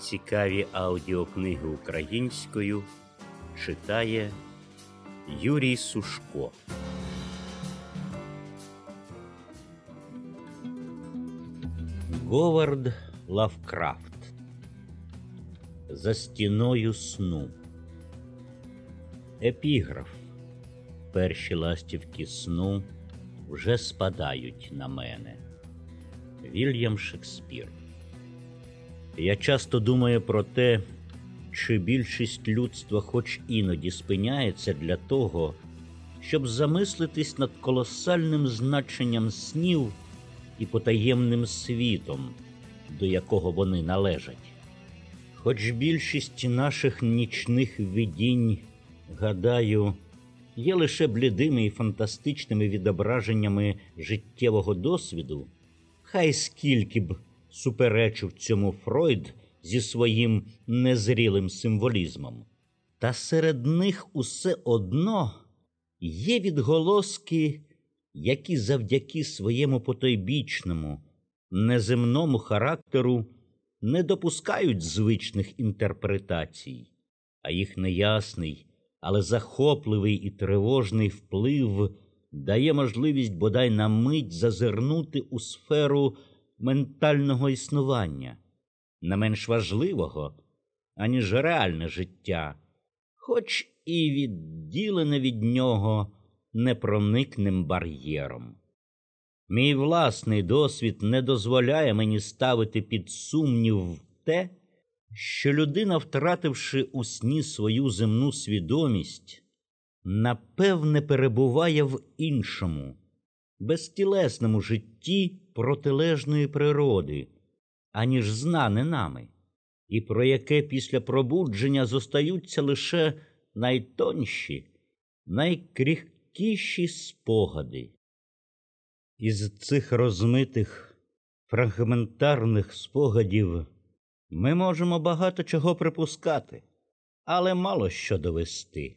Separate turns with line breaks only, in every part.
Цікаві аудіокниги українською читає Юрій Сушко. Говард Лавкрафт За стіною сну. Епіграф. Перші ластівки сну вже спадають на мене. Вільям Шекспір. Я часто думаю про те, чи більшість людства хоч іноді спиняється для того, щоб замислитись над колосальним значенням снів і потаємним світом, до якого вони належать. Хоч більшість наших нічних видінь, гадаю, є лише блідими і фантастичними відображеннями життєвого досвіду, хай скільки б суперечив цьому Фройд зі своїм незрілим символізмом. Та серед них усе одно є відголоски, які завдяки своєму потойбічному, неземному характеру не допускають звичних інтерпретацій, а їх неясний, але захопливий і тривожний вплив дає можливість бодай на мить зазирнути у сферу ментального існування, не менш важливого, аніж реальне життя, хоч і відділене від нього непроникним бар'єром. Мій власний досвід не дозволяє мені ставити під сумнів те, що людина, втративши у сні свою земну свідомість, напевне перебуває в іншому, безтілесному житті протилежної природи, аніж знане нами, і про яке після пробудження зостаються лише найтонші, найкрихкіші спогади. Із цих розмитих фрагментарних спогадів ми можемо багато чого припускати, але мало що довести.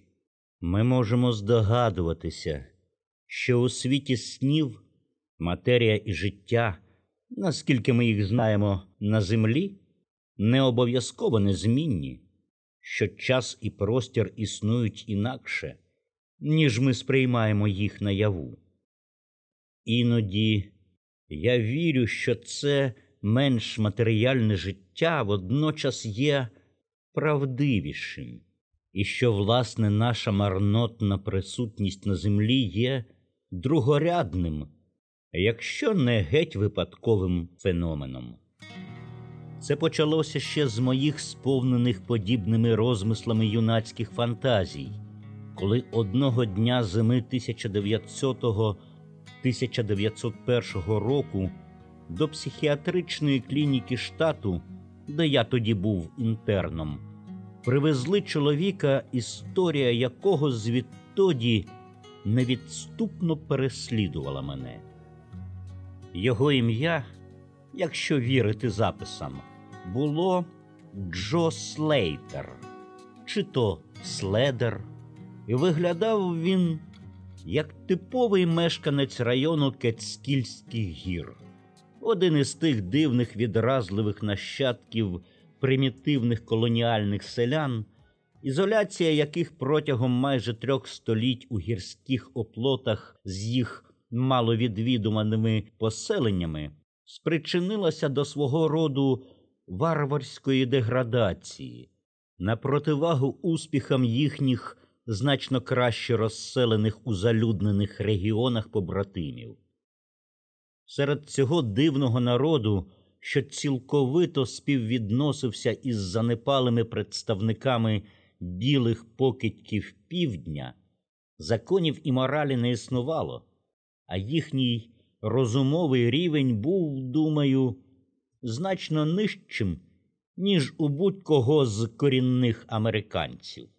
Ми можемо здогадуватися, що у світі снів матерія і життя, наскільки ми їх знаємо на землі, не обов'язково незмінні, що час і простір існують інакше, ніж ми сприймаємо їх наяву. Іноді я вірю, що це менш матеріальне життя водночас є правдивішим, і що, власне, наша марнотна присутність на землі є другорядним якщо не геть випадковим феноменом. Це почалося ще з моїх сповнених подібними розмислами юнацьких фантазій, коли одного дня зими 1900-1901 року до психіатричної клініки штату, де я тоді був інтерном, привезли чоловіка, історія якого звідтоді невідступно переслідувала мене. Його ім'я, якщо вірити записам, було Джо Слейтер, чи то Следер, і виглядав він як типовий мешканець району Кецькільських гір, один із тих дивних відразливих нащадків примітивних колоніальних селян, ізоляція яких протягом майже трьох століть у гірських оплотах з їх маловідвідуваними поселеннями спричинилася до свого роду варварської деградації, на противагу успіхам їхніх значно краще розселених у залюднених регіонах побратимів. Серед цього дивного народу, що цілковито співвідносився із занепалими представниками білих покидьків півдня, законів і моралі не існувало а їхній розумовий рівень був, думаю, значно нижчим, ніж у будь-кого з корінних американців.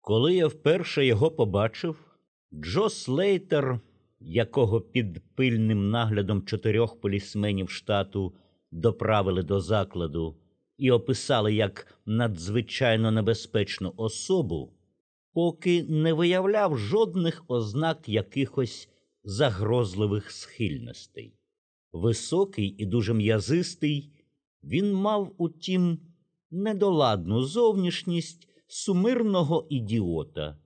Коли я вперше його побачив, Джо Слейтер, якого під пильним наглядом чотирьох полісменів штату доправили до закладу і описали як надзвичайно небезпечну особу, поки не виявляв жодних ознак якихось загрозливих схильностей. Високий і дуже м'язистий, Він мав, утім, недоладну зовнішність сумирного ідіота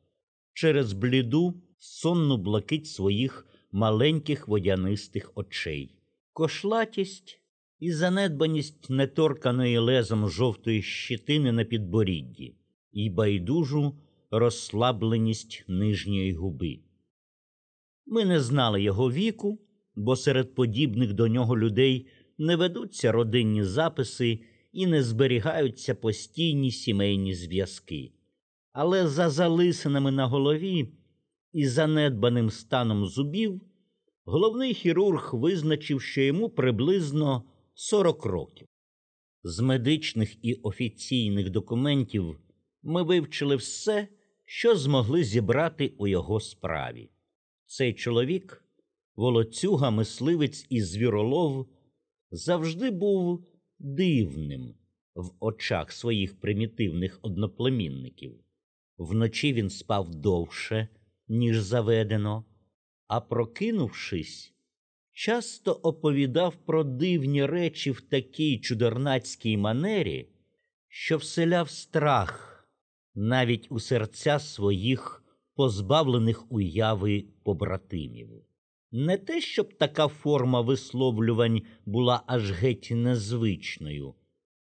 через бліду сонну блакить своїх маленьких водянистих очей, кошлатість і занедбаність неторканої лезом жовтої щитини на підборідді, і байдужу розслабленість нижньої губи. Ми не знали його віку, бо серед подібних до нього людей не ведуться родинні записи і не зберігаються постійні сімейні зв'язки. Але за залисинами на голові і занедбаним станом зубів головний хірург визначив, що йому приблизно 40 років. З медичних і офіційних документів ми вивчили все, що змогли зібрати у його справі. Цей чоловік, волоцюга, мисливець і звіролов, завжди був дивним в очах своїх примітивних одноплемінників. Вночі він спав довше, ніж заведено, а прокинувшись, часто оповідав про дивні речі в такій чудернацькій манері, що вселяв страх навіть у серця своїх позбавлених уяви побратимів. Не те, щоб така форма висловлювань була аж геть незвичною,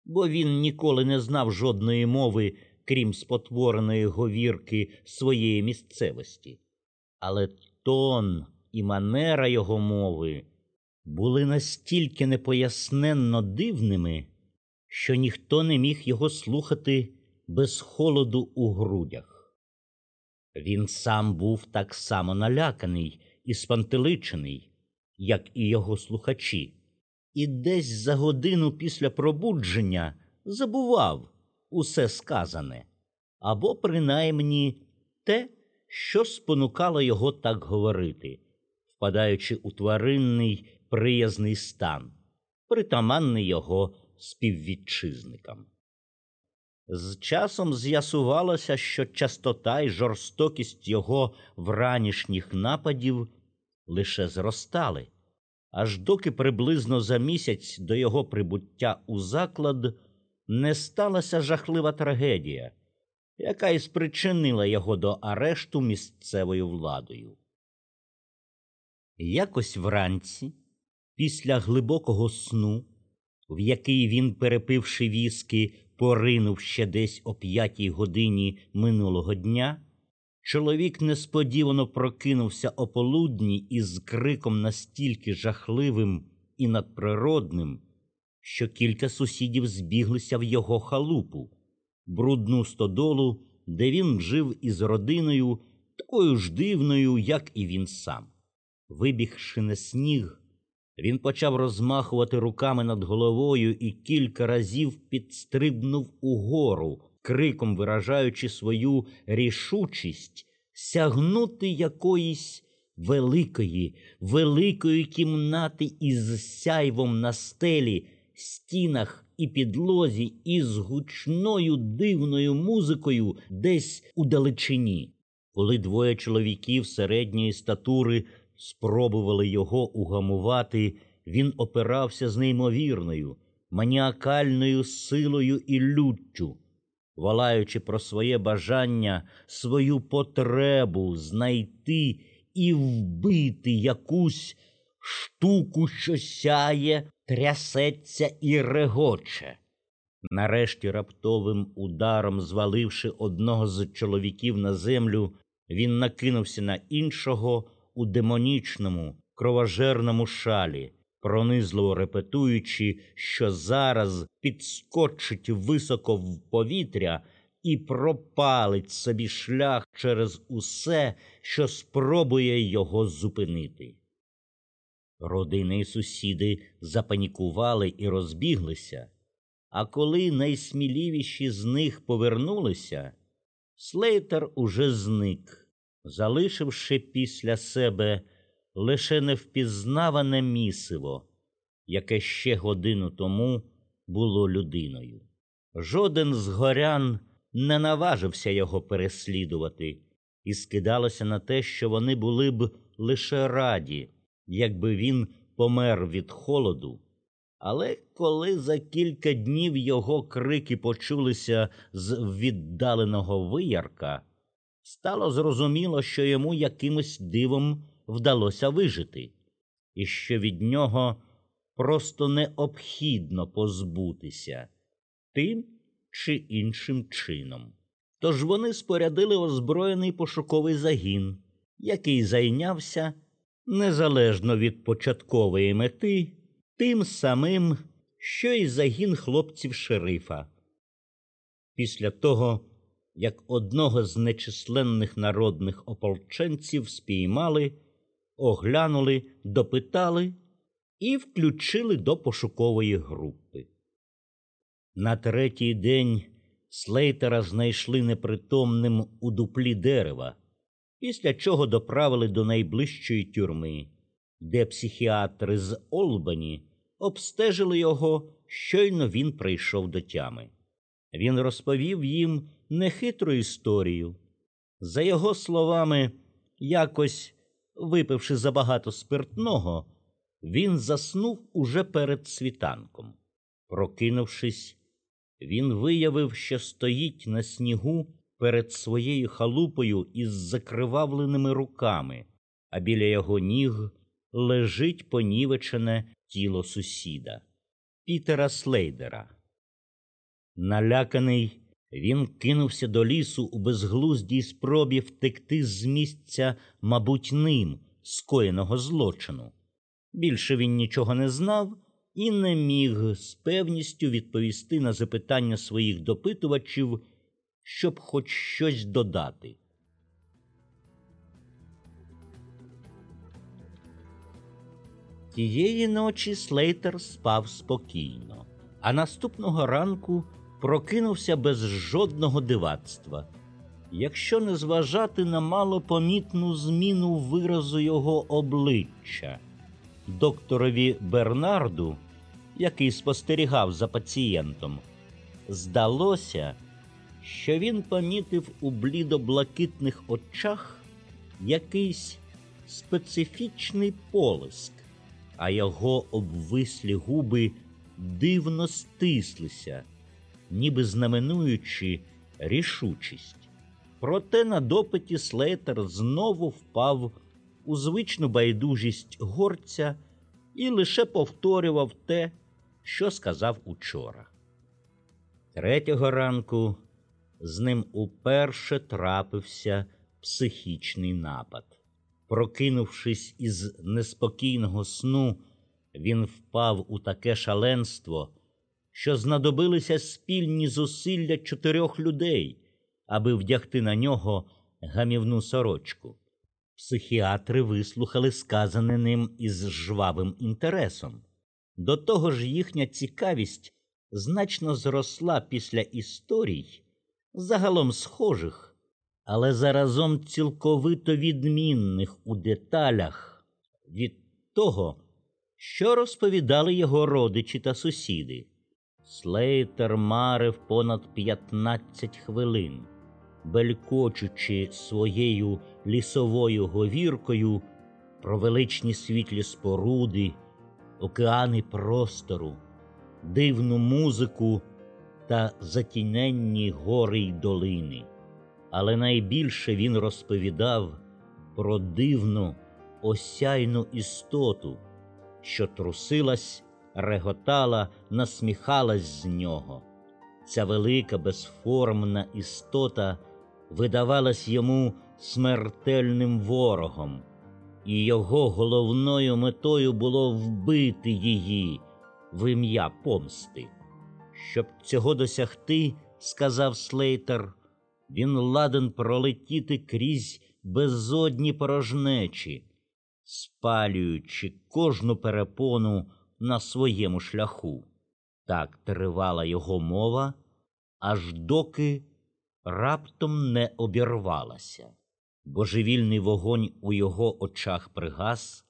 бо він ніколи не знав жодної мови, крім спотвореної говірки своєї місцевості. Але тон і манера його мови були настільки непоясненно дивними, що ніхто не міг його слухати без холоду у грудях. Він сам був так само наляканий і спантеличений, як і його слухачі, і десь за годину після пробудження забував усе сказане, або принаймні те, що спонукало його так говорити, впадаючи у тваринний приязний стан, притаманний його співвітчизникам. З часом з'ясувалося, що частота й жорстокість його вранішніх нападів лише зростали, аж доки приблизно за місяць до його прибуття у заклад не сталася жахлива трагедія, яка й спричинила його до арешту місцевою владою. Якось вранці, після глибокого сну, в який він, перепивши віски, поринув ще десь о п'ятій годині минулого дня, чоловік несподівано прокинувся о полудні із криком настільки жахливим і надприродним, що кілька сусідів збіглися в його халупу, брудну стодолу, де він жив із родиною, такою ж дивною, як і він сам. Вибігши на сніг, він почав розмахувати руками над головою і кілька разів підстрибнув угору, криком виражаючи свою рішучість сягнути якоїсь великої, великої кімнати із сяйвом на стелі, стінах і підлозі, із гучною дивною музикою десь у далечині. Коли двоє чоловіків середньої статури спробували його угамувати, він опирався з неймовірною, маніакальною силою і люттю, волаючи про своє бажання, свою потребу знайти і вбити якусь штуку, що сяє, трясеться і регоче. Нарешті раптовим ударом, зваливши одного з чоловіків на землю, він накинувся на іншого у демонічному, кровожерному шалі, пронизливо репетуючи, що зараз підскочить високо в повітря і пропалить собі шлях через усе, що спробує його зупинити. Родини й сусіди запанікували і розбіглися, а коли найсміливіші з них повернулися, Слейтер уже зник залишивши після себе лише невпізнаване місиво, яке ще годину тому було людиною. Жоден з горян не наважився його переслідувати, і скидалося на те, що вони були б лише раді, якби він помер від холоду Але коли за кілька днів його крики почулися з віддаленого виярка, стало зрозуміло, що йому якимось дивом вдалося вижити, і що від нього просто необхідно позбутися тим чи іншим чином. Тож вони спорядили озброєний пошуковий загін, який зайнявся незалежно від початкової мети, тим самим, що й загін хлопців шерифа. Після того, як одного з нечисленних народних ополченців спіймали, оглянули, допитали і включили до пошукової групи. На третій день Слейтера знайшли непритомним у дуплі дерева, після чого доправили до найближчої тюрми, де психіатри з Олбані обстежили його, щойно він прийшов до тями. Він розповів їм нехитру історію. За його словами, якось, випивши забагато спиртного, він заснув уже перед світанком. Прокинувшись, він виявив, що стоїть на снігу перед своєю халупою із закривавленими руками, а біля його ніг лежить понівечене тіло сусіда Пітера Слейдера. Наляканий, він кинувся до лісу у безглуздій спробі втекти з місця, мабуть, ним скоєного злочину. Більше він нічого не знав і не міг з певністю відповісти на запитання своїх допитувачів, щоб хоч щось додати. Тієї ночі Слейтер спав спокійно, а наступного ранку прокинувся без жодного дивацтва. Якщо не зважати на малопомітну зміну виразу його обличчя, докторові Бернарду, який спостерігав за пацієнтом, здалося, що він помітив у блідо-блакитних очах якийсь специфічний полиск, а його обвислі губи дивно стислися, ніби знаменуючи рішучість. Проте на допиті Слейтер знову впав у звичну байдужість горця і лише повторював те, що сказав учора. Третього ранку з ним уперше трапився психічний напад. Прокинувшись із неспокійного сну, він впав у таке шаленство, що знадобилися спільні зусилля чотирьох людей, аби вдягти на нього гамівну сорочку. Психіатри вислухали сказане ним із жвавим інтересом. До того ж, їхня цікавість значно зросла після історій, загалом схожих, але заразом цілковито відмінних у деталях від того, що розповідали його родичі та сусіди. Слейтер марив понад 15 хвилин белькочучи своєю лісовою говіркою про величні світлі споруди, океани простору, дивну музику та затіненні гори й долини. Але найбільше він розповідав про дивну осяйну істоту, що трусилась, реготала, насміхалась з нього. Ця велика безформна істота видавалась йому смертельним ворогом, і його головною метою було вбити її в ім'я помсти. Щоб цього досягти, сказав Слейтер, він ладен пролетіти крізь безодні порожнечі, спалюючи кожну перепону на своєму шляху. Так тривала його мова, аж доки раптом не обірвалася. Божевільний вогонь у його очах пригас,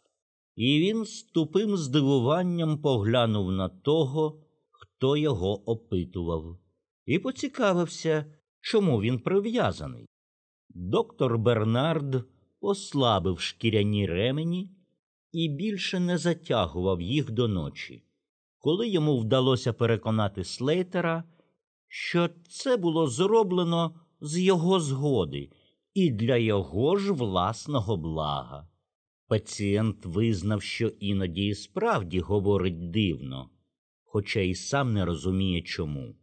і він з тупим здивуванням поглянув на того, хто його опитував, і поцікавився, чому він прив'язаний. Доктор Бернард послабив шкіряні ремені і більше не затягував їх до ночі. коли йому вдалося переконати Слейтера, що це було зроблено з його згоди і для його ж власного блага. Пацієнт визнав, що іноді і справді говорить дивно, хоча й сам не розуміє чому.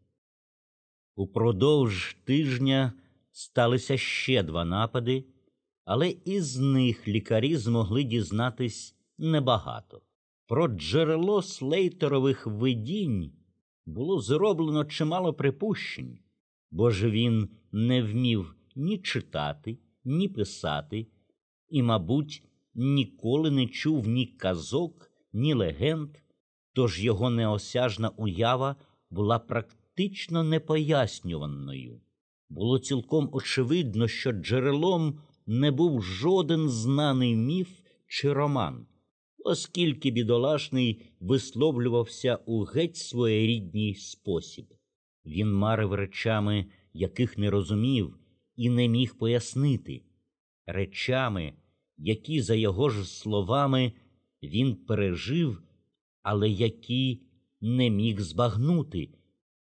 Упродовж тижня сталися ще два напади, але із них лікарі змогли дізнатись небагато. Про джерело слейтерових видінь було зроблено чимало припущень, бо ж він не вмів ні читати, ні писати, і, мабуть, ніколи не чув ні казок, ні легенд, тож його неосяжна уява була практично непояснюваною. Було цілком очевидно, що джерелом не був жоден знаний міф чи роман, оскільки бідолашний висловлювався у геть своєрідній спосіб. Він марив речами, яких не розумів і не міг пояснити, речами, які, за його ж словами, він пережив, але які не міг збагнути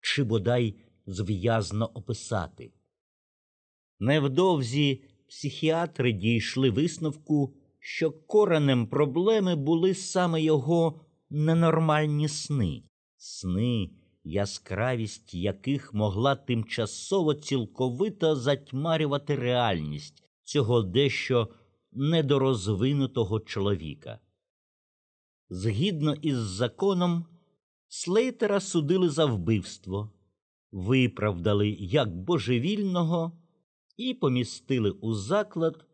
чи бодай зв'язно описати. Невдовзі психіатри дійшли висновку, що коренем проблеми були саме його ненормальні сни, сни, яскравість яких могла тимчасово цілковито затьмарювати реальність цього дещо недорозвинутого чоловіка. Згідно із законом, Слейтера судили за вбивство, виправдали як божевільного і помістили у заклад,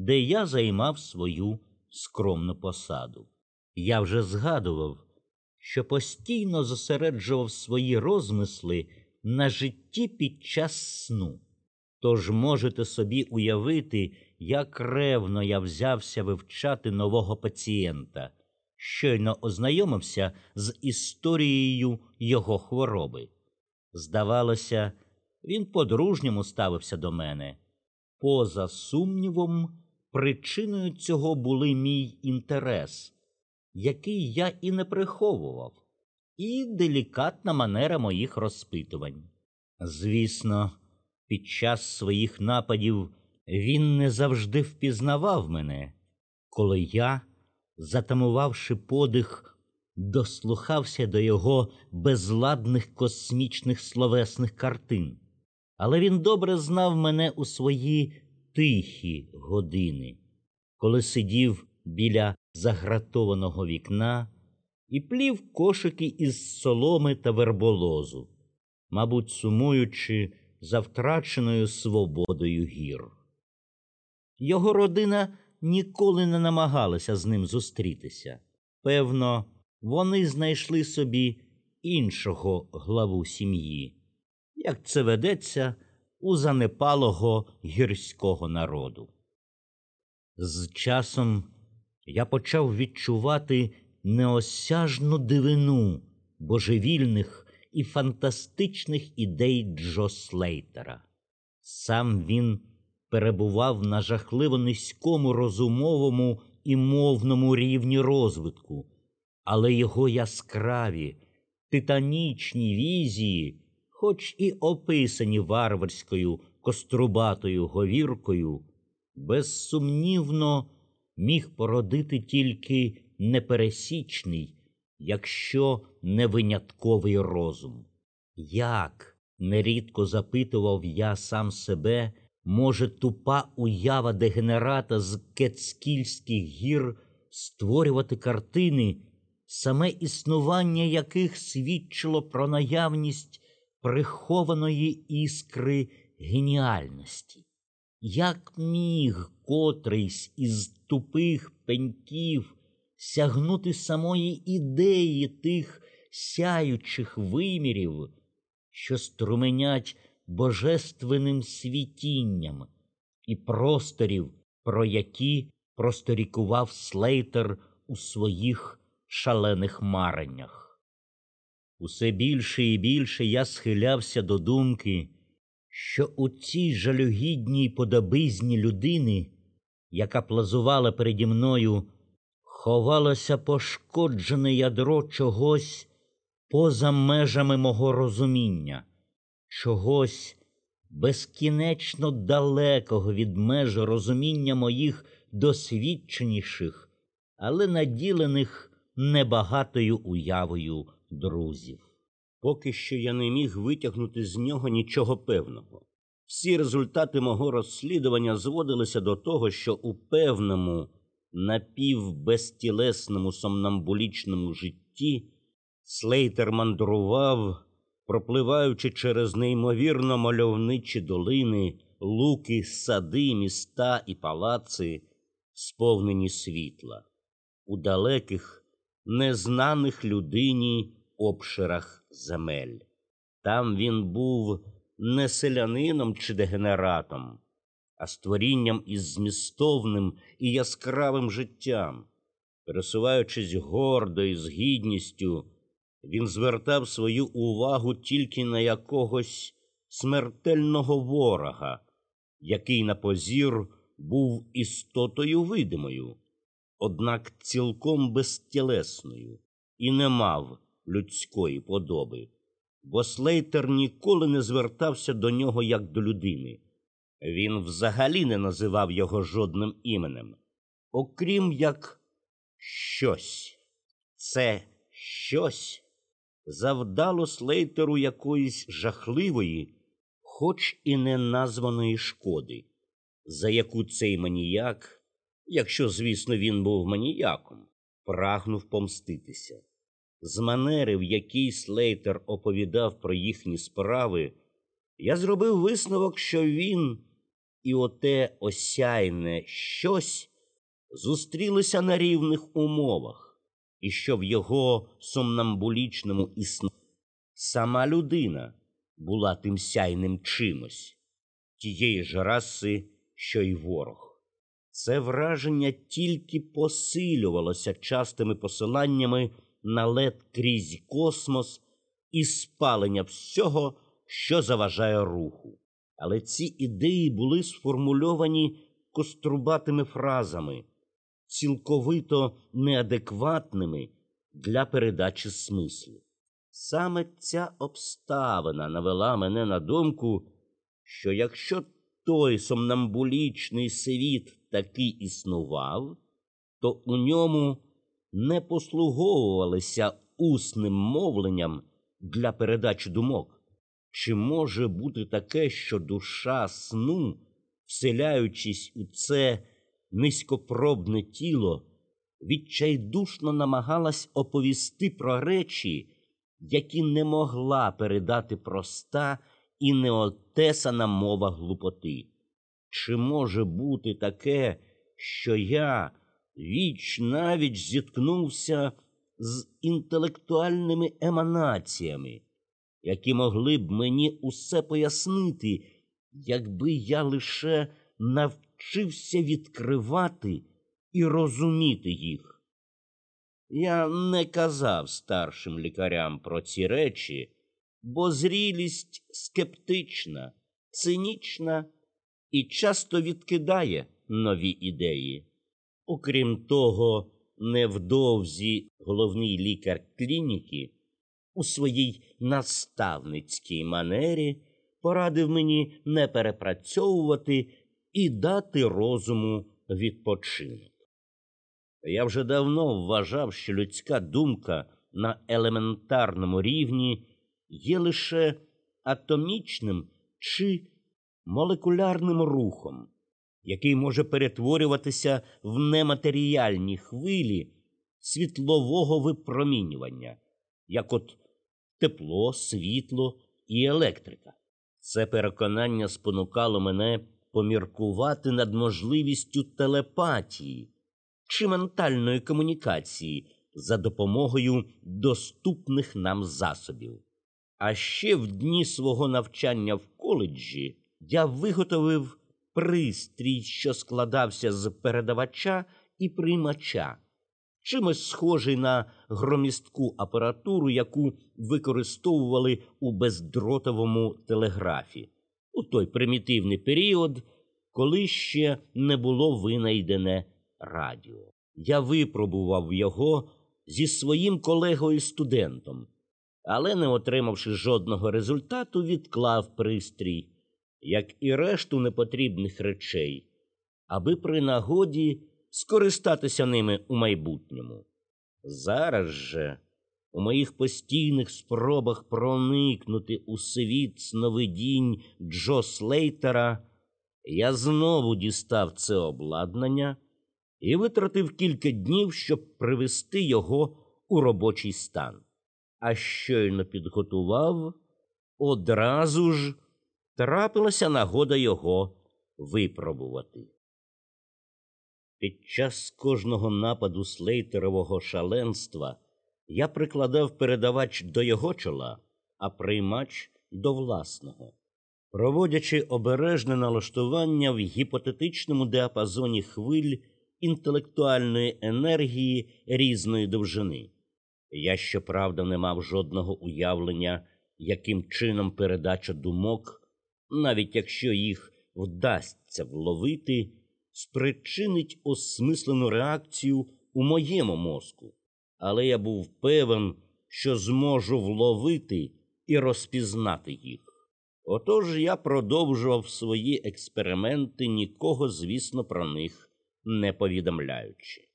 де я займав свою скромну посаду. Я вже згадував, що постійно зосереджував свої розмисли на житті під час сну. Тож можете собі уявити, як ревно я взявся вивчати нового пацієнта, щойно ознайомився з історією його хвороби. Здавалося, він по-дружньому ставився до мене. Поза сумнівом, причиною цього були мій інтерес, який я і не приховував, і делікатна манера моїх розпитувань. Звісно, під час своїх нападів він не завжди впізнавав мене, коли я, затамувавши подих, дослухався до його безладних космічних словесних картин. Але він добре знав мене у свої тихі години, коли сидів біля загратованого вікна і плів кошики із соломи та верболозу, мабуть, сумуючи за втраченою свободою гір. Його родина ніколи не намагалася з ним зустрітися. Певно, вони знайшли собі іншого главу сім'ї, як це ведеться у занепалого гірського народу. З часом я почав відчувати неосяжну дивину божевільних і фантастичних ідей Джо Слейтера. Сам він перебував на жахливо низькому розумовому і мовному рівні розвитку, але його яскраві, титанічні візії, хоч і описані варварською кострубатою говіркою, безсумнівно міг породити тільки непересічний, якщо не винятковий розум. Як нерідко запитував я сам себе, може тупа уява дегенерата з Кецкільських гір створювати картини, саме існування яких свідчило про наявність прихованої іскри геніальності. Як міг котрийсь із тупих пеньків сягнути самої ідеї тих сяючих вимірів, що струменять божественним світінням і просторів, про які просторікував Слейтер у своїх шалених мареннях. Усе більше і більше я схилявся до думки, що у цій жалюгідній подобизні людини, яка плазувала переді мною, ховалося пошкоджене ядро чогось поза межами мого розуміння, чогось безкінечно далекого від меж розуміння моїх досвідченіших, але наділених небагатою уявою друзів. Поки що я не міг витягнути з нього нічого певного. Всі результати мого розслідування зводилися до того, що у певному напівбезтілесному сомнамбулічному житті Слейтер мандрував, пропливаючи через неймовірно мальовничі долини, луки, сади, міста і палаци, сповнені світла, у далеких, незнаних людині обширах земель. Там він був не селянином чи дегенератом, а створінням із змістовним і яскравим життям. Пересуваючись гордо і з гідністю, він звертав свою увагу тільки на якогось смертельного ворога, який на позір був істотою видимою, однак цілком безтілесною і не мав людської подоби, бо Слейтер ніколи не звертався до нього як до людини. Він взагалі не називав його жодним іменем, окрім як щось. Це щось завдало Слейтеру якоїсь жахливої, хоч і не названої шкоди, за яку цей маніяк, якщо, звісно, він був маніяком, прагнув помститися. З манери, в якій Слейтер оповідав про їхні справи, я зробив висновок, що він і оте осяйне щось зустрілися на рівних умовах, і що в його сомнамбулічному існуванні сама людина була тим сяйним чимось, тієї ж раси, що й ворог. Це враження тільки посилювалося частими посиланнями на лед крізь космос і спалення всього, що заважає руху. Але ці ідеї були сформульовані кострубатими фразами, цілковито неадекватними для передачі смислу. Саме ця обставина навела мене на думку, що якщо той сомнамбулічний світ таки існував, то у ньому не послуговувалися усним мовленням для передачі думок. Чи може бути таке, що душа сну, вселяючись у це низькопробне тіло, відчайдушно намагалась оповісти про речі, які не могла передати проста і неотесана мова глупоти? Чи може бути таке, що я віч навіть зіткнувся з інтелектуальними еманаціями? які могли б мені усе пояснити, якби я лише навчився відкривати і розуміти їх. Я не казав старшим лікарям про ці речі, бо зрілість скептична, цинічна і часто відкидає нові ідеї. Окрім того, невдовзі головний лікар клініки у своїй наставницькій манері порадив мені не перепрацьовувати і дати розуму відпочинок. Я вже давно вважав, що людська думка на елементарному рівні є лише атомічним чи молекулярним рухом, який може перетворюватися в нематеріальні хвилі світлового випромінювання, як от тепло, світло і електрика. Це переконання спонукало мене поміркувати над можливістю телепатії чи ментальної комунікації за допомогою доступних нам засобів. А ще в дні свого навчання в коледжі я виготовив пристрій, що складався з передавача і приймача. Чимось схожий на громістку апаратуру, яку використовували у бездротовому телеграфі. У той примітивний період, коли ще не було винайдене радіо. Я випробував його зі своїм колегою студентом, але, не отримавши жодного результату, відклав пристрій, як і решту непотрібних речей, аби при нагоді скористатися ними у майбутньому. Зараз же, у моїх постійних спробах проникнути у світ сновидінь Джо Слейтера, я знову дістав це обладнання і витратив кілька днів, щоб привести його у робочий стан. А щойно підготував, одразу ж трапилася нагода його випробувати. Під час кожного нападу слейтерового шаленства я прикладав передавач до його чола, а приймач до власного, проводячи обережне налаштування в гіпотетичному діапазоні хвиль інтелектуальної енергії різної довжини. Я, щоправда, не мав жодного уявлення, яким чином передача думок, навіть якщо їх вдасться вловити, спричинить осмислену реакцію у моєму мозку, але я був певен, що зможу вловити і розпізнати їх. Отож я продовжував свої експерименти, нікого, звісно, про них не повідомляючи.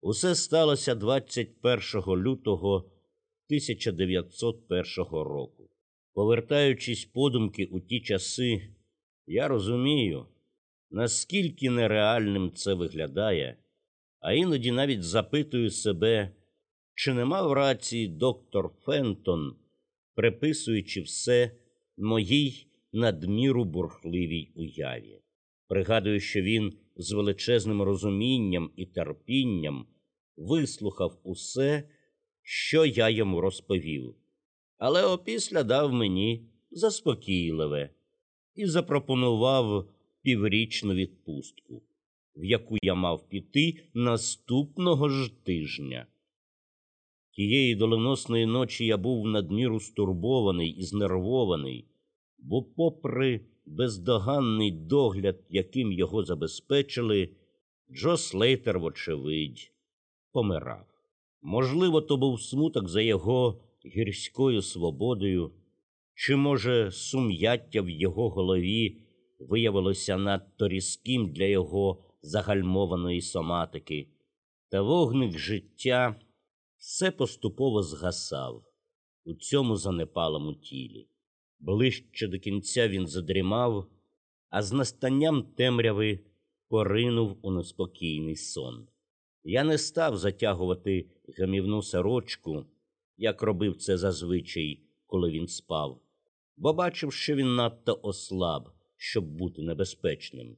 Усе сталося 21 лютого 1901 року. Повертаючись подумки у ті часи, я розумію, наскільки нереальним це виглядає, а іноді навіть запитую себе, чи не мав рації доктор Фентон, приписуючи все моїй надміру бурхливій уяві. Пригадую, що він з величезним розумінням і терпінням вислухав усе, що я йому розповів, але опісля дав мені заспокійливе і запропонував піврічну відпустку, в яку я мав піти наступного ж тижня. Тієї доленосної ночі я був надміру стурбований і знервований, бо, попри бездоганний догляд, яким його забезпечили, Джо Слейтер, вочевидь, помирав. Можливо, то був смуток за його гірською свободою, чи, може, сум'яття в його голові виявилося надто різким для його загальмованої соматики, та вогник життя все поступово згасав у цьому занепалому тілі. Ближче до кінця він задрімав, а з настанням темряви поринув у неспокійний сон. Я не став затягувати гамівну сорочку, як робив це зазвичай, коли він спав, бо бачив, що він надто ослаб, щоб бути небезпечним,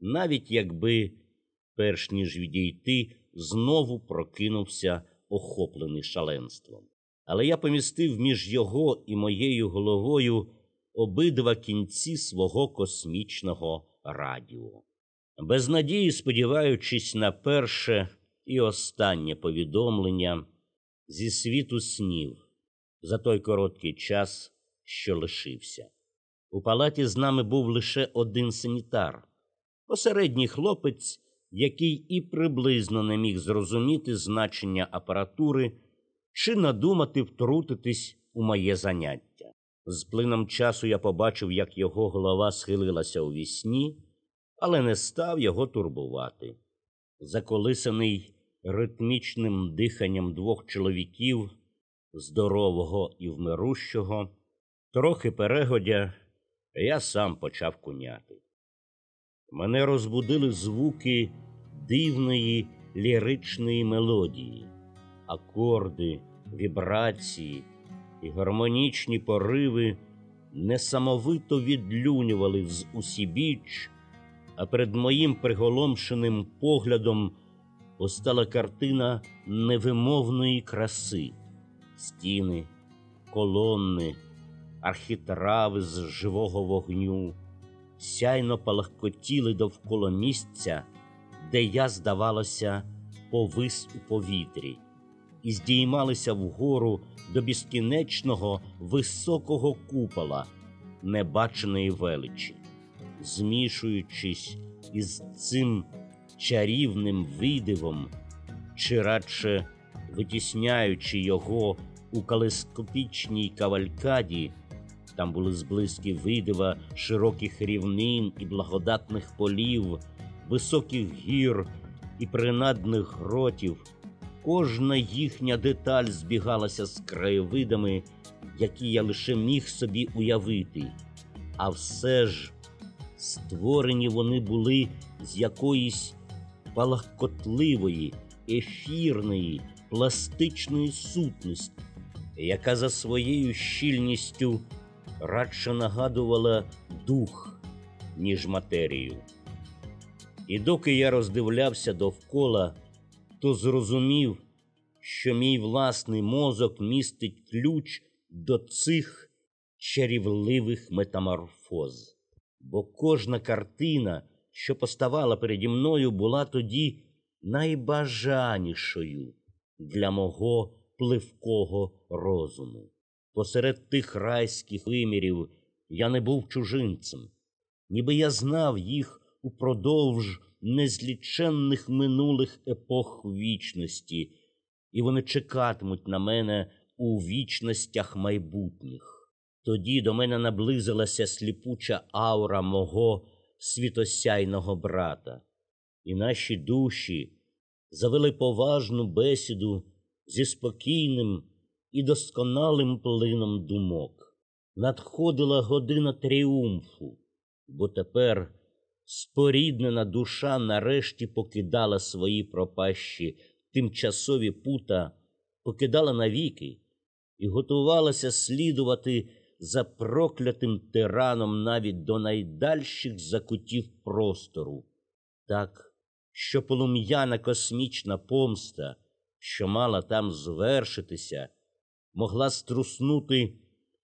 навіть якби, перш ніж відійти, знову прокинувся охоплений шаленством. Але я помістив між його і моєю головою обидва кінці свого космічного радіо. Без надії, сподіваючись на перше і останнє повідомлення зі світу снів за той короткий час, що лишився. У палаті з нами був лише один санітар, посередній хлопець, який і приблизно не міг зрозуміти значення апаратури чи надумати втрутитись у моє заняття. З плином часу я побачив, як його голова схилилася у вісні, але не став його турбувати. Заколисаний ритмічним диханням двох чоловіків, здорового і вмирущого, трохи перегодя, я сам почав куняти. Мене розбудили звуки дивної ліричної мелодії, акорди, вібрації і гармонічні пориви несамовито відлюнювали з усібіч, а перед моїм приголомшеним поглядом постала картина невимовної краси, стіни, колонни, архітрави з живого вогню, сяйно палахкотіли довкола місця, де я, здавалося, повис у повітрі і здіймалися вгору до безкінечного високого купола небаченої величі, змішуючись із цим чарівним видивом, чи радше витісняючи його у калескопічній кавалькаді. Там були зблизькі видива широких рівнин і благодатних полів, високих гір і принадних гротів. Кожна їхня деталь збігалася з краєвидами, які я лише міг собі уявити. А все ж створені вони були з якоїсь палахкотливої, ефірної, пластичної сутності, яка за своєю щільністю радше нагадувала дух, ніж матерію. І доки я роздивлявся довкола, то зрозумів, що мій власний мозок містить ключ до цих чарівливих метаморфоз, бо кожна картина, що поставала переді мною, була тоді найбажанішою для мого пливкого розуму. Посеред тих райських вимірів я не був чужинцем, ніби я знав їх упродовж незліченних минулих епох вічності, і вони чекатимуть на мене у вічностях майбутніх. Тоді до мене наблизилася сліпуча аура мого світосяйного брата, і наші душі завели поважну бесіду зі спокійним і досконалим плином думок. Надходила година тріумфу, бо тепер споріднена душа нарешті покидала свої пропащі тимчасові пута, покидала навіки і готувалася слідувати за проклятим тираном навіть до найдальших закутів простору, так, що полум'яна космічна помста, що мала там звершитися, могла струснути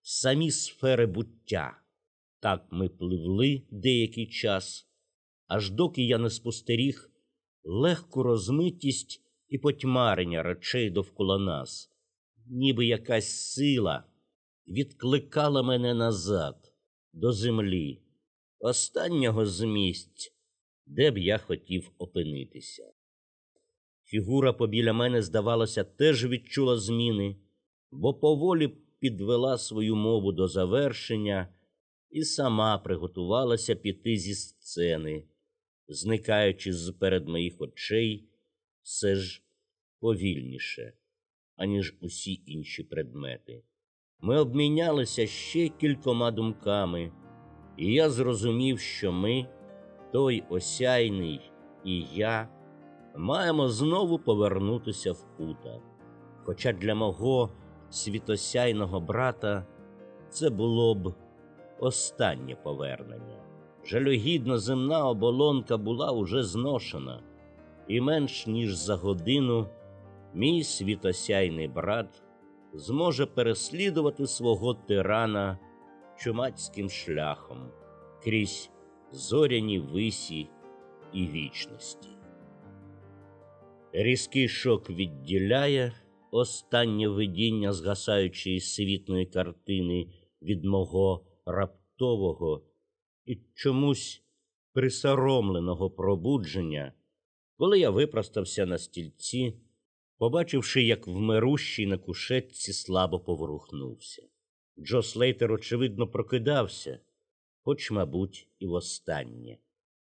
самі сфери буття. Так ми пливли деякий час, аж доки я не спостеріг легку розмитість і потьмарення речей довкола нас, ніби якась сила відкликала мене назад, до землі, останнього з місць, де б я хотів опинитися. Фігура побіля мене, здавалося, теж відчула зміни, бо поволі підвела свою мову до завершення і сама приготувалася піти зі сцени, зникаючи з перед моїх очей все ж повільніше, аніж усі інші предмети. Ми обмінялися ще кількома думками, і я зрозумів, що ми, той осяйний і я, маємо знову повернутися в пута. Хоча для мого світосяйного брата це було б останнє повернення. Жалюгідна земна оболонка була уже зношена, і менш ніж за годину мій світосяйний брат зможе переслідувати свого тирана чумацьким шляхом крізь зоряні висі і вічності. Різкий шок відділяє останнє видіння згасаючої світної картини від мого раптового і чомусь присоромленого пробудження, коли я випростався на стільці, побачивши, як вмирущий на кушетці слабо поворухнувся. Джо Слейтер, очевидно, прокидався, хоч, мабуть, і востаннє.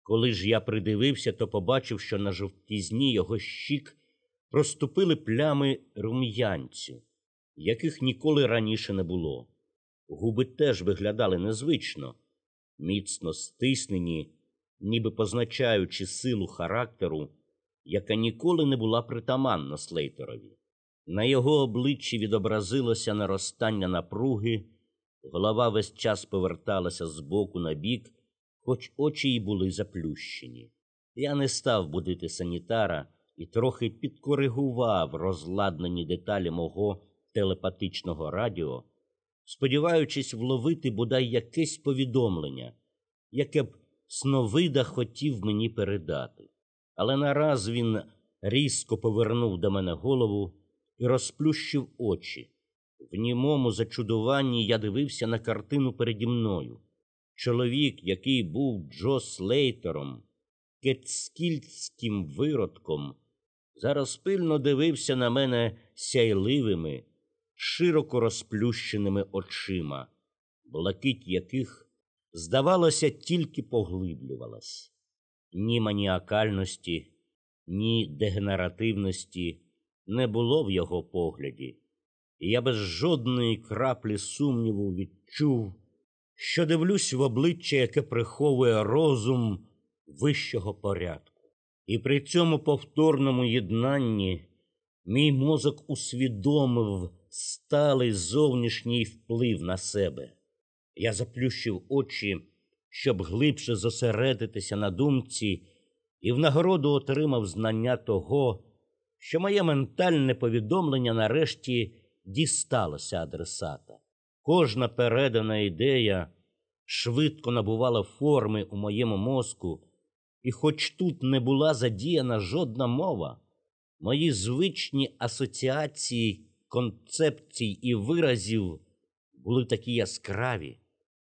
Коли ж я придивився, то побачив, що на жовтізні його щік проступили плями рум'янцю, яких ніколи раніше не було. Губи теж виглядали незвично, міцно стиснені, ніби позначаючи силу характеру, яка ніколи не була притаманна Слейтерові. На його обличчі відобразилося наростання напруги, голова весь час поверталася з боку на бік, хоч очі й були заплющені. Я не став будити санітара і трохи підкоригував розладнані деталі мого телепатичного радіо, сподіваючись вловити бодай якесь повідомлення, яке б сновида хотів мені передати. Але нараз він різко повернув до мене голову і розплющив очі. В німому зачудуванні я дивився на картину переді мною. Чоловік, який був Джо Слейтером, кетскільським виродком, зараз пильно дивився на мене сяйливими, широко розплющеними очима, блакить яких, здавалося, тільки поглиблювалась. Ні маніакальності, ні дегенеративності не було в його погляді, і я без жодної краплі сумніву відчув, що дивлюсь в обличчя, яке приховує розум вищого порядку. І при цьому повторному єднанні мій мозок усвідомив сталий зовнішній вплив на себе. Я заплющив очі, щоб глибше зосередитися на думці, і в нагороду отримав знання того, що моє ментальне повідомлення нарешті дісталося адресата. Кожна передана ідея швидко набувала форми у моєму мозку, і хоч тут не була задіяна жодна мова, мої звичні асоціації, концепцій і виразів були такі яскраві,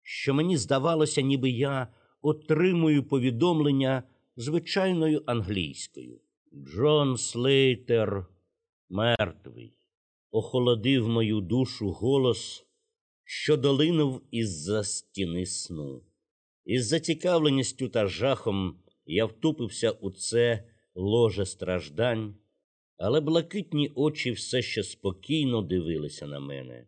що мені здавалося, ніби я отримую повідомлення звичайною англійською. Джон Слейтер мертвий, охолодив мою душу голос, що долинув із-за стіни сну. Із зацікавленістю та жахом я втупився у це ложе страждань, але блакитні очі все ще спокійно дивилися на мене,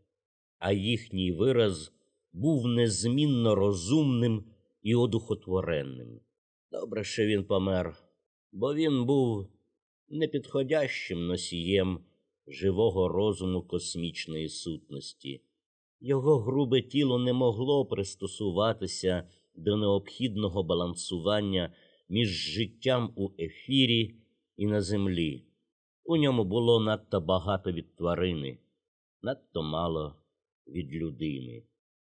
а їхній вираз був незмінно розумним і одухотворенним. Добре, що він помер, бо він був непідходящим носієм живого розуму космічної сутності. Його грубе тіло не могло пристосуватися до необхідного балансування між життям у ефірі і на землі. У ньому було надто багато від тварини, надто мало від людини.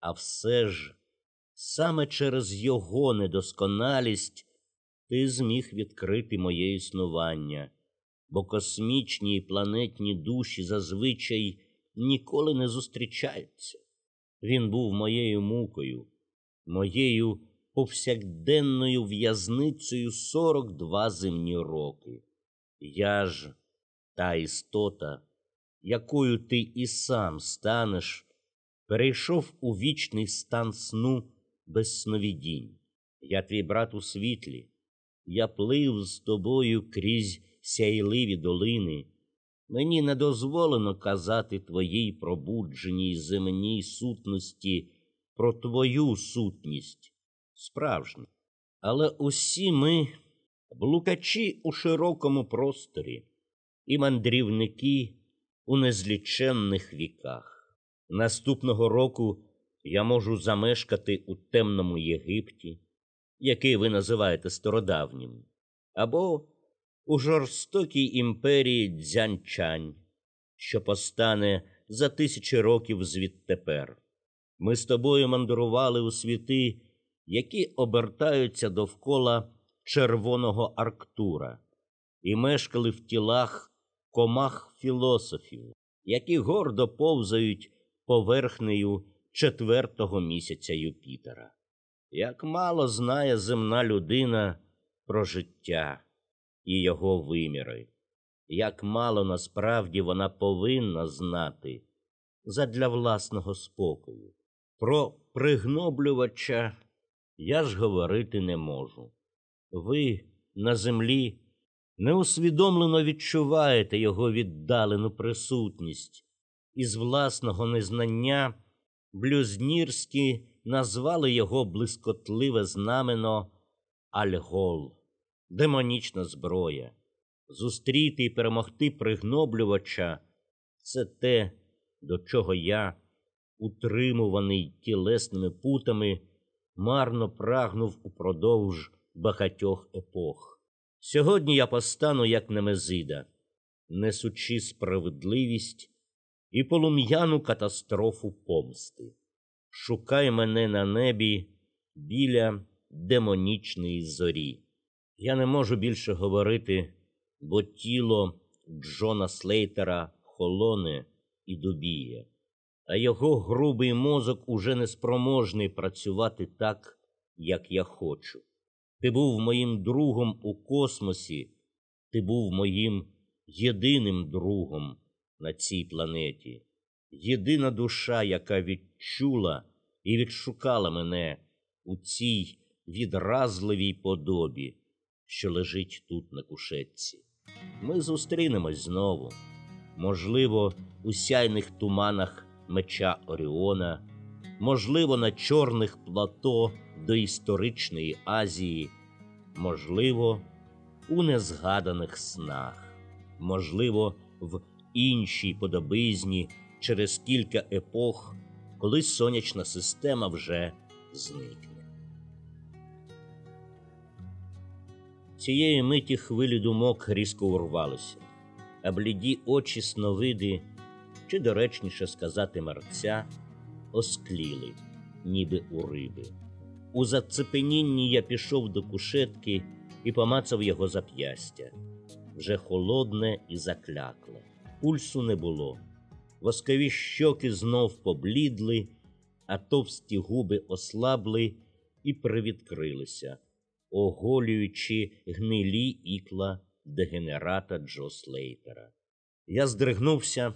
А все ж саме через його недосконалість ти зміг відкрити моє існування, бо космічні і планетні душі зазвичай ніколи не зустрічаються. Він був моєю мукою, моєю повсякденною в'язницею 42 земні роки. Я ж та істота, якою ти і сам станеш, перейшов у вічний стан сну без сновидінь. Я твій брат у світлі, я плив з тобою крізь сяйливі долини. Мені не дозволено казати твоїй пробудженій земній сутності про твою сутність справжню. Але усі ми блукачі у широкому просторі і мандрівники у незліченних віках. Наступного року я можу замешкати у темному Єгипті, який ви називаєте стародавнім, або у жорстокій імперії Дзянчань, що постане за тисячі років звідтепер. Ми з тобою мандрували у світи, які обертаються довкола червоного Арктура, і мешкали в тілах комах філософів, які гордо повзають поверхнею четвертого місяця Юпітера. Як мало знає земна людина про життя і його виміри, як мало насправді вона повинна знати задля власного спокою. Про пригноблювача я ж говорити не можу. Ви на землі неусвідомлено відчуваєте його віддалену присутність, із власного незнання блюзнірські назвали його блискотливе знамено Альгол, демонічна зброя. Зустріти і перемогти пригноблювача це те, до чого я, утримуваний тілесними путами, марно прагнув упродовж багатьох епох. Сьогодні я постану, як Немезида, несучи справедливість і полум'яну катастрофу помсти. Шукай мене на небі біля демонічної зорі. Я не можу більше говорити, бо тіло Джона Слейтера холоне і дубіє, а його грубий мозок уже неспроможний працювати так, як я хочу. Ти був моїм другом у космосі, ти був моїм єдиним другом на цій планеті. єдина душа, яка відчула і відшукала мене у цій відразливій подобі, що лежить тут на кушетці. Ми зустрінемось знову, можливо, у сяйних туманах меча Оріона, можливо, на чорних плато доісторичної Азії, можливо, у незгаданих снах, можливо, в іншій подобизні через кілька епох, коли сонячна система вже зникне. Цієї миті хвилі думок різко урвалися, а бліді очі сновиди, чи доречніше сказати мерця, оскліли, ніби у риби. У зацепенінні я пішов до кушетки і помацав його зап'ястя. Вже холодне і заклякле. Пульсу не було. Воскові щоки знов поблідли, а товсті губи ослабли і привідкрилися, оголюючи гнилі ікла дегенерата Джо Слейтера. Я здригнувся,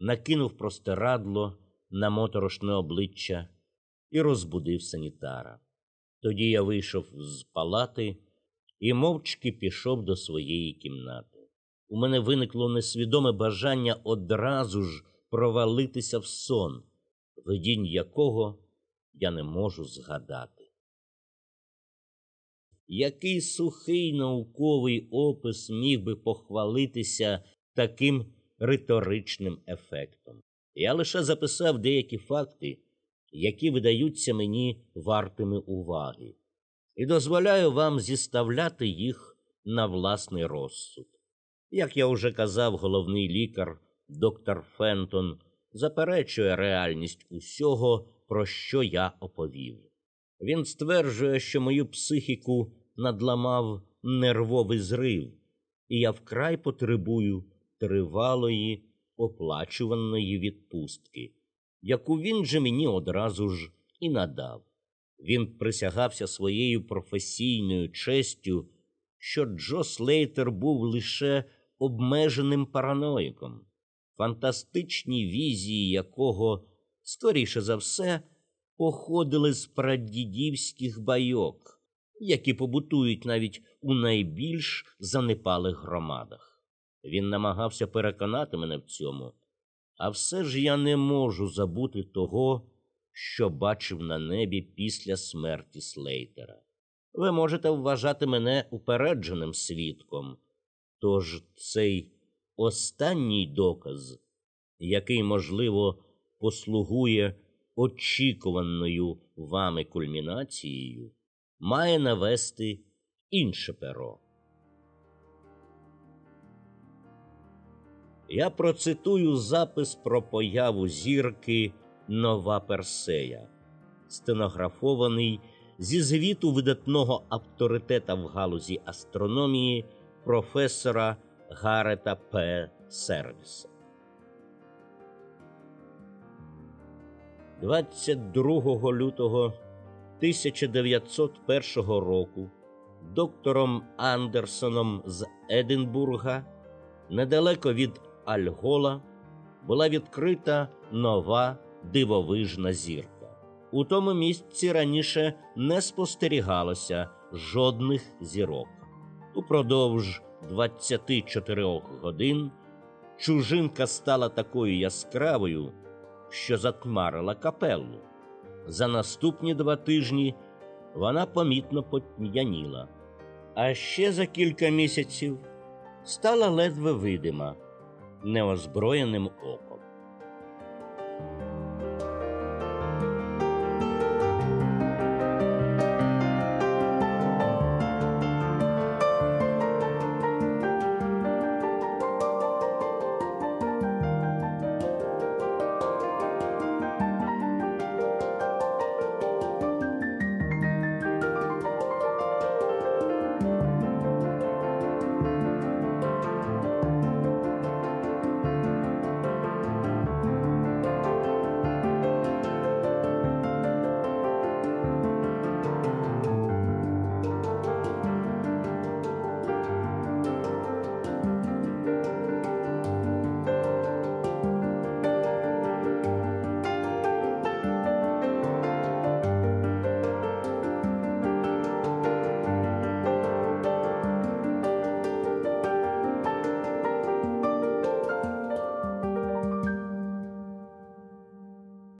накинув простирадло на моторошне обличчя і розбудив санітара. Тоді я вийшов з палати і мовчки пішов до своєї кімнати. У мене виникло несвідоме бажання одразу ж провалитися в сон, видінь якого я не можу згадати. Який сухий науковий опис міг би похвалитися таким риторичним ефектом? Я лише записав деякі факти, які видаються мені вартими уваги, і дозволяю вам зіставляти їх на власний розсуд. Як я уже казав, головний лікар доктор Фентон заперечує реальність усього, про що я оповів. Він стверджує, що мою психіку надламав нервовий зрив, і я вкрай потребую тривалої, оплачуваної відпустки, яку він же мені одразу ж і надав. Він присягався своєю професійною честю, що Джо Слейтер був лише обмеженим параноїком, фантастичні візії якого, скоріше за все, походили з прадідівських байок, які побутують навіть у найбільш занепалих громадах. Він намагався переконати мене в цьому, а все ж я не можу забути того, що бачив на небі після смерті Слейтера. Ви можете вважати мене упередженим свідком, тож цей останній доказ, який, можливо, послугує очікуваною вами кульмінацією, має навести інше перо. Я процитую запис про появу зірки Нова Персея, стенографований зі звіту видатного авторитета в галузі астрономії професора Гарета П. Сервіса. 22 лютого 1901 року доктором Андерсоном з Единбурга недалеко від Альгола була відкрита нова дивовижна зірка. У тому місці раніше не спостерігалося жодних зірок. Упродовж 24 годин чужинка стала такою яскравою, що затмарила капеллу. За наступні два тижні вона помітно потьмяніла, а ще за кілька місяців стала ледве видима неозброєним оком.